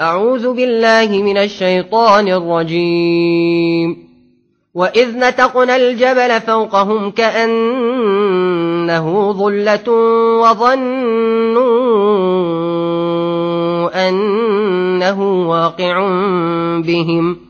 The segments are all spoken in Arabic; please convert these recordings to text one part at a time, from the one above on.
أعوذ بالله من الشيطان الرجيم. وإذ نتقنا الجبل فوقهم كأنه ظلة وظنوا أنه واقع بهم.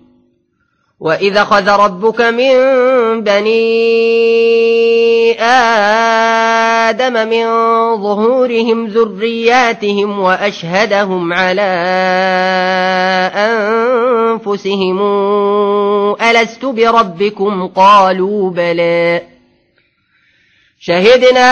وإذا خذ ربك من بني آدم من ظهورهم ذرياتهم وأشهدهم على أنفسهم ألست بربكم قالوا بلى شهدنا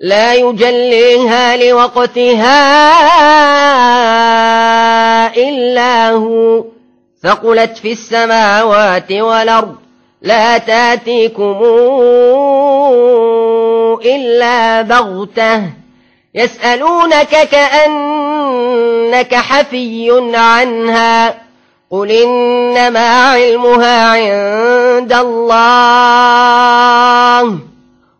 لا يجليها لوقتها إلا هو. ثقلت في السماوات والأرض لا تأتيكم إلا بغتة. يسألونك كأنك حفي عنها قل إنما علمها عند الله.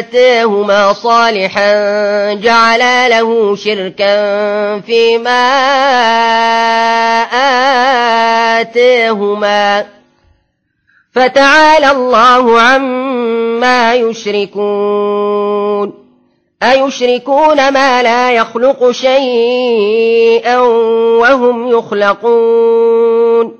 آتاهما صالحا جعلا له شركا فيما آتاهما. فتعالى الله عما يشركون. أيشركون ما لا يخلق شيئا وهم يخلقون.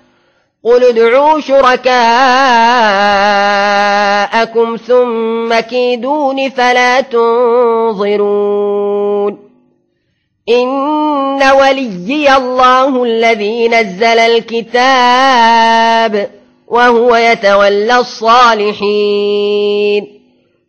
قل ادعوا شركاءكم ثم كيدون فلا تنظرون إن وليي الله الذي نزل الكتاب وهو يتولى الصالحين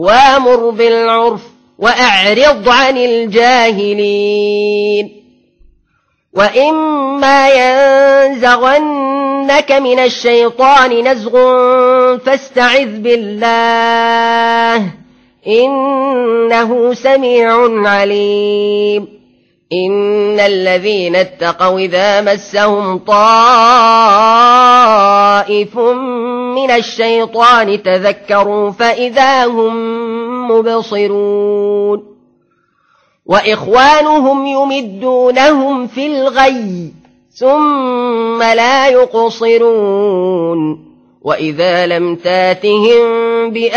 وامر بالعرف وأعرض عن الجاهلين. وإما ينزغنك من الشيطان نزغ فاستعذ بالله إنه سميع عليم. إن الذين اتقوا إذا مسهم طائف من الشيطان تذكروا فإذا هم مبصرون وإخوانهم يمدونهم في الغي ثم لا يقصرون وإذا لم تاتهم بآية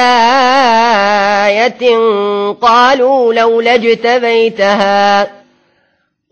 قالوا لولا اجتبيتها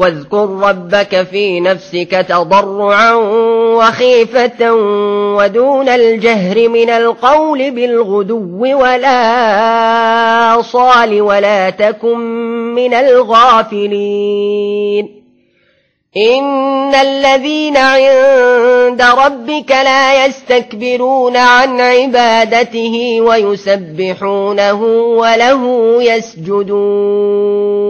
واذكر ربك في نفسك تضرعا وخيفة ودون الجهر من القول بالغدو ولا صال ولا تكن من الغافلين. إن الذين عند ربك لا يستكبرون عن عبادته ويسبحونه وله يسجدون.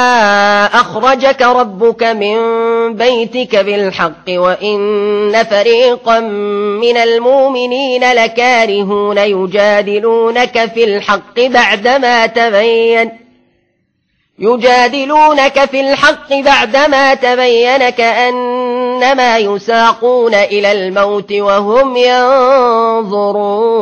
أخرجك ربك من بيتك بالحق وإن فريقا من المؤمنين لكارهون يجادلونك في الحق بعدما تبين. يجادلونك في الحق بعدما تبين كأنما يساقون إلى الموت وهم ينظرون.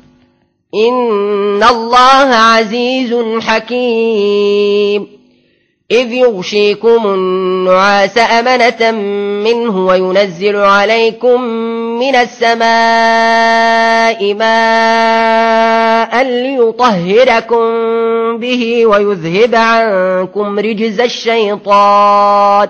إن الله عزيز حكيم إذ يغشيكم النعاس أمنة منه وينزل عليكم من السماء ماء ليطهركم به ويذهب عنكم رجز الشيطان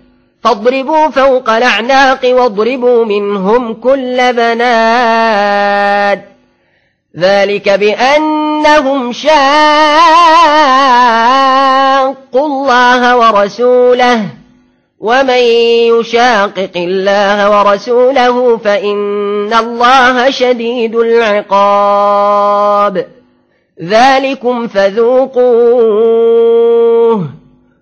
فاضربوا فوق الأعناق واضربوا منهم كل بناد ذلك بأنهم شاقوا الله ورسوله. ومن يشاقق الله ورسوله فإن الله شديد العقاب. ذلكم فذوقوه.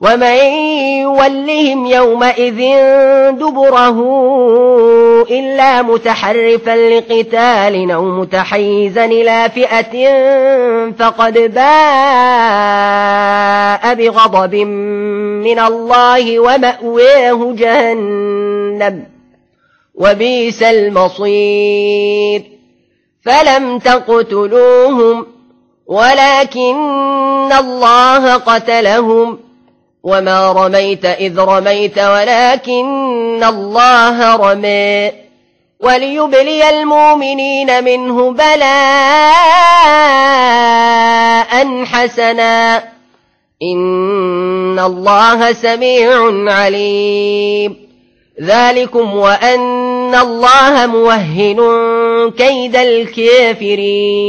ومن يولهم يومئذ دبره إلا متحرفا لقتال أو متحيزا إلى فئة فقد باء بغضب من الله ومأواه جهنم وبيس المصير فلم تقتلوهم ولكن الله قتلهم وما رميت إذ رميت ولكن الله رمي وليبلي المؤمنين منه بلاء حسنا إن الله سميع عليم ذلكم وأن الله موهن كيد الكافرين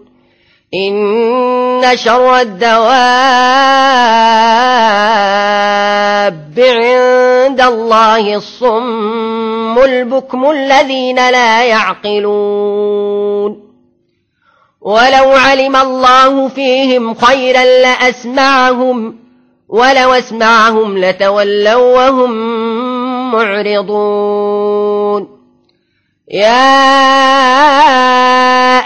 إن شر الدواب عند الله الصم البكم الذين لا يعقلون. ولو علم الله فيهم خيرا لأسمعهم ولو أسمعهم لتولوا وهم معرضون. يا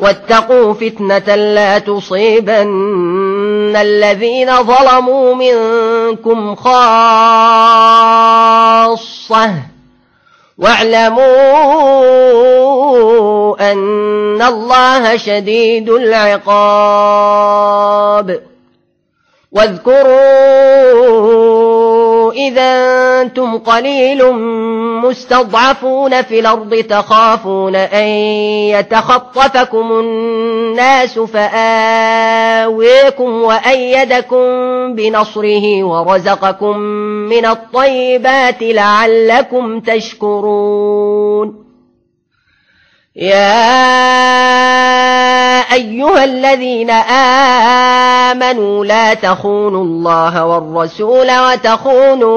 واتقوا فتنة لا تصيبن الذين ظلموا منكم خاصة. واعلموا أن الله شديد العقاب. واذكروا إذا أنتم قليل مستضعفون في الأرض تخافون أن يتخطفكم الناس فآويكم وأيدكم بنصره ورزقكم من الطيبات لعلكم تشكرون. يا أيها الذين آمنوا لا تخونوا الله والرسول وتخونوا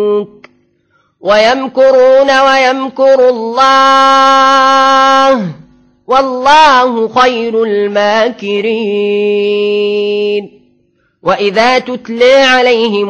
ويمكرون ويمكر الله. والله خير الماكرين. وإذا تتلي عليهم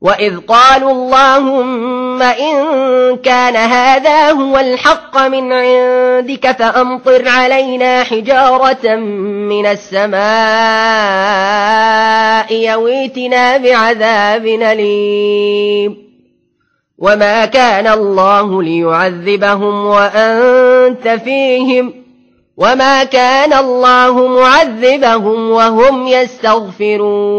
وإذ قالوا اللهم إن كان هذا هو الحق من عندك فأمطر علينا حجارة من السماء يويتنا بعذاب أليم وما كان الله ليعذبهم وأنت فيهم وما كان الله معذبهم وهم يستغفرون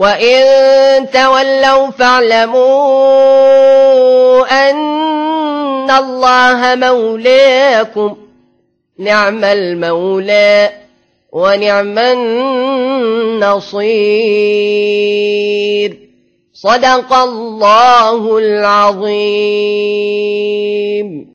وإن تولوا فاعلموا أن الله مولاكم نعم المولى ونعم النصير صدق الله العظيم